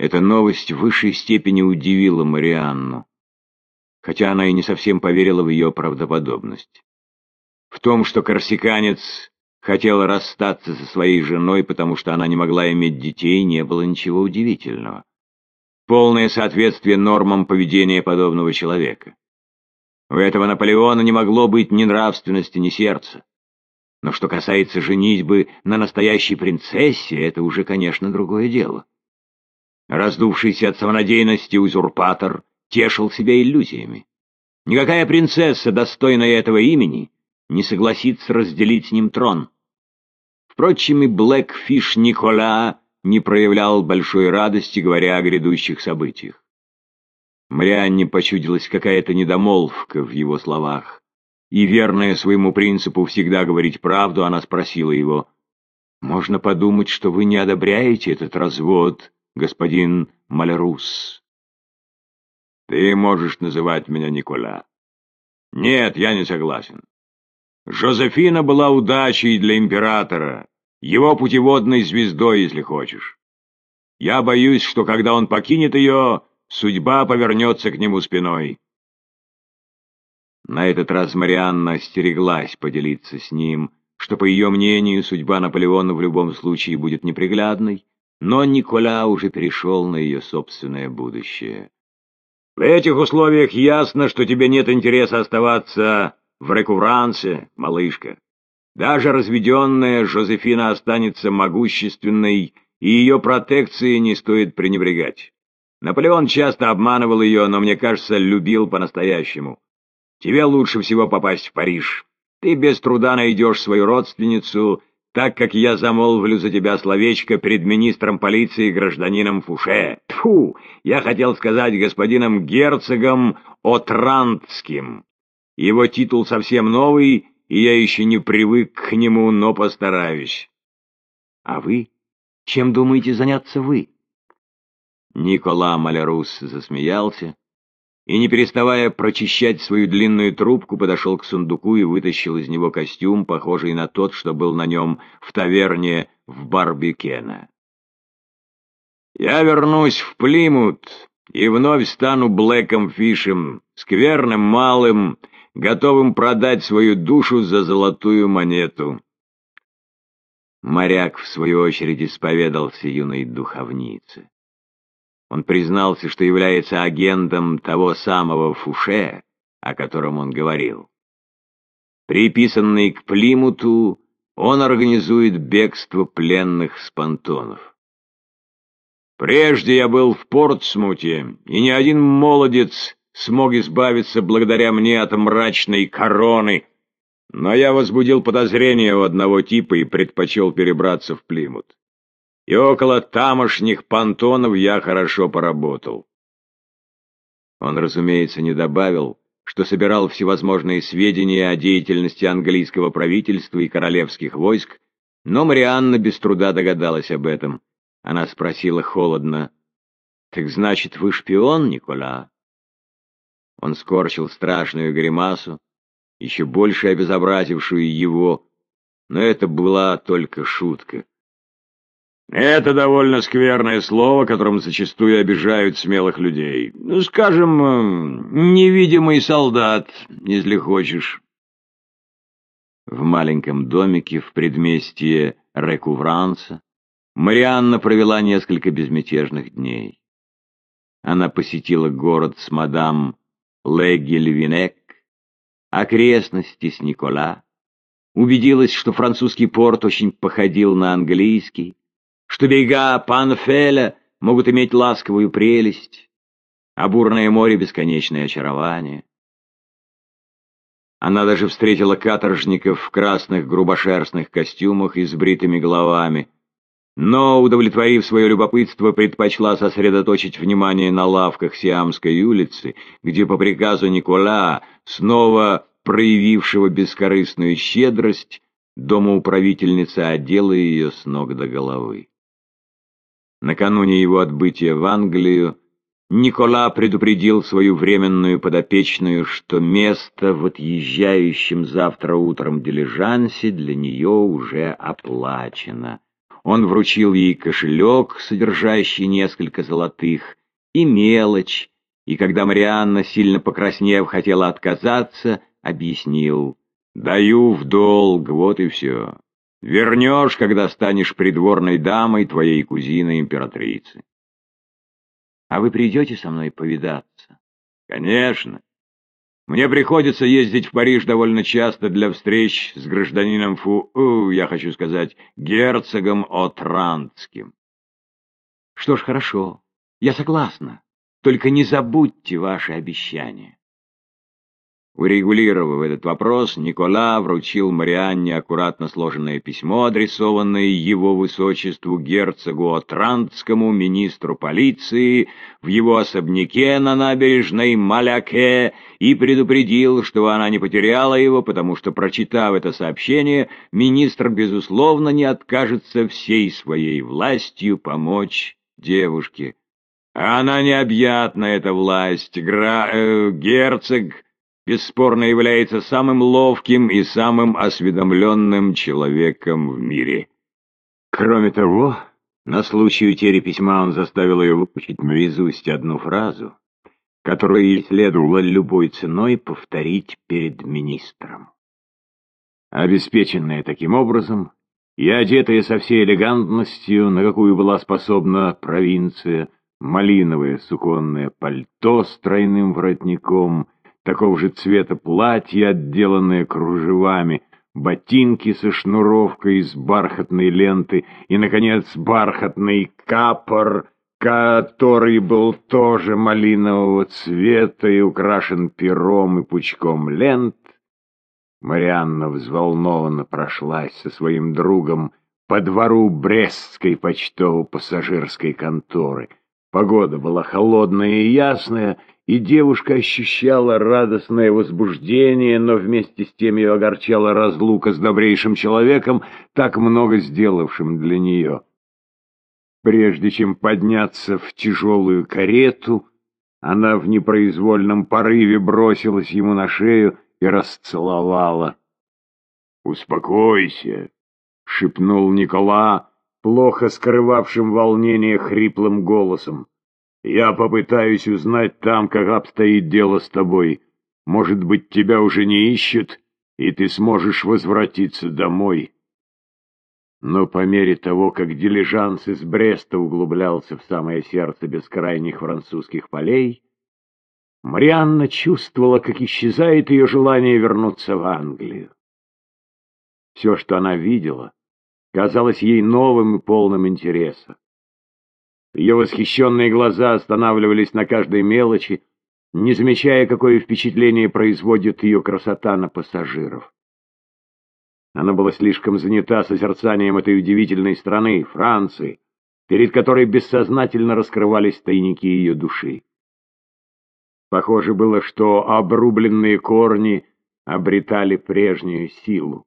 Эта новость в высшей степени удивила Марианну, хотя она и не совсем поверила в ее правдоподобность. В том, что корсиканец хотел расстаться со своей женой, потому что она не могла иметь детей, не было ничего удивительного. Полное соответствие нормам поведения подобного человека. У этого Наполеона не могло быть ни нравственности, ни сердца. Но что касается женитьбы на настоящей принцессе, это уже, конечно, другое дело. Раздувшийся от самонадеянности узурпатор тешил себя иллюзиями. Никакая принцесса, достойная этого имени, не согласится разделить с ним трон. Впрочем, и Блэкфиш Никола не проявлял большой радости, говоря о грядущих событиях. Марианне почудилась какая-то недомолвка в его словах, и, верная своему принципу всегда говорить правду, она спросила его, «Можно подумать, что вы не одобряете этот развод, господин Малерус?» «Ты можешь называть меня Никола». «Нет, я не согласен. Жозефина была удачей для императора, его путеводной звездой, если хочешь. Я боюсь, что когда он покинет ее, судьба повернется к нему спиной. На этот раз Марианна остереглась поделиться с ним, что, по ее мнению, судьба Наполеона в любом случае будет неприглядной, но Никола уже перешел на ее собственное будущее. «В этих условиях ясно, что тебе нет интереса оставаться в рекурансе, малышка. Даже разведенная Жозефина останется могущественной, и ее протекции не стоит пренебрегать. Наполеон часто обманывал ее, но, мне кажется, любил по-настоящему. Тебе лучше всего попасть в Париж. Ты без труда найдешь свою родственницу, так как я замолвлю за тебя словечко перед министром полиции гражданином Фуше. Тфу, я хотел сказать господином герцогом Отрандским. Его титул совсем новый, и я еще не привык к нему, но постараюсь. А вы? Чем думаете заняться вы? Никола Малярус засмеялся и, не переставая прочищать свою длинную трубку, подошел к сундуку и вытащил из него костюм, похожий на тот, что был на нем в таверне в Барбикена. «Я вернусь в Плимут и вновь стану Блэком Фишем, скверным малым, готовым продать свою душу за золотую монету. Моряк, в свою очередь, исповедался юной духовнице. Он признался, что является агентом того самого Фуше, о котором он говорил. Приписанный к Плимуту, он организует бегство пленных с понтонов. Прежде я был в Портсмуте, и ни один молодец смог избавиться благодаря мне от мрачной короны, но я возбудил подозрения у одного типа и предпочел перебраться в Плимут. И около тамошних понтонов я хорошо поработал. Он, разумеется, не добавил, что собирал всевозможные сведения о деятельности английского правительства и королевских войск, но Марианна без труда догадалась об этом. Она спросила холодно, «Так значит, вы шпион, Никола?» Он скорчил страшную гримасу, еще больше обезобразившую его, но это была только шутка. Это довольно скверное слово, которым зачастую обижают смелых людей. Ну, скажем, э, невидимый солдат, если хочешь. В маленьком домике в предместье Рекувранса Марианна провела несколько безмятежных дней. Она посетила город с мадам Легельвинек, окрестности с Никола, убедилась, что французский порт очень походил на английский, что берега Панфеля могут иметь ласковую прелесть, а бурное море — бесконечное очарование. Она даже встретила каторжников в красных грубошерстных костюмах и с бритыми головами — но, удовлетворив свое любопытство, предпочла сосредоточить внимание на лавках Сиамской улицы, где по приказу Никола, снова проявившего бескорыстную щедрость, домоуправительница одела ее с ног до головы. Накануне его отбытия в Англию Никола предупредил свою временную подопечную, что место в отъезжающем завтра утром дилижансе для нее уже оплачено. он вручил ей кошелек, содержащий несколько золотых, и мелочь, и когда Марианна, сильно покраснев, хотела отказаться, объяснил «Даю в долг, вот и все. Вернешь, когда станешь придворной дамой твоей кузины-императрицы». «А вы придете со мной повидаться?» «Конечно. Мне приходится ездить в Париж довольно часто для встреч с гражданином Фу... У, я хочу сказать, герцогом Отрандским». «Что ж, хорошо. Я согласна. Только не забудьте ваши обещания». Урегулировав этот вопрос, Никола вручил Марианне аккуратно сложенное письмо, адресованное его высочеству герцогу Отрандскому, министру полиции, в его особняке на набережной Маляке, и предупредил, что она не потеряла его, потому что, прочитав это сообщение, министр, безусловно, не откажется всей своей властью помочь девушке. Она необъятна, эта власть, гра... Э, герцог бесспорно является самым ловким и самым осведомленным человеком в мире. Кроме того, на случай утери письма он заставил ее выучить наизусть одну фразу, которую ей следовало любой ценой повторить перед министром. Обеспеченная таким образом и одетая со всей элегантностью, на какую была способна провинция, малиновое суконное пальто с тройным воротником — такого же цвета платье, отделанное кружевами, ботинки со шнуровкой из бархатной ленты и, наконец, бархатный капор, который был тоже малинового цвета и украшен пером и пучком лент, Марианна взволнованно прошлась со своим другом по двору Брестской почтово-пассажирской конторы. Погода была холодная и ясная, и девушка ощущала радостное возбуждение, но вместе с тем ее огорчала разлука с добрейшим человеком, так много сделавшим для нее. Прежде чем подняться в тяжелую карету, она в непроизвольном порыве бросилась ему на шею и расцеловала. «Успокойся», — шепнул Никола, плохо скрывавшим волнение хриплым голосом. Я попытаюсь узнать там, как обстоит дело с тобой. Может быть, тебя уже не ищут, и ты сможешь возвратиться домой. Но по мере того, как дилижанс из Бреста углублялся в самое сердце бескрайних французских полей, Марианна чувствовала, как исчезает ее желание вернуться в Англию. Все, что она видела, казалось ей новым и полным интереса. Ее восхищенные глаза останавливались на каждой мелочи, не замечая, какое впечатление производит ее красота на пассажиров. Она была слишком занята созерцанием этой удивительной страны, Франции, перед которой бессознательно раскрывались тайники ее души. Похоже было, что обрубленные корни обретали прежнюю силу.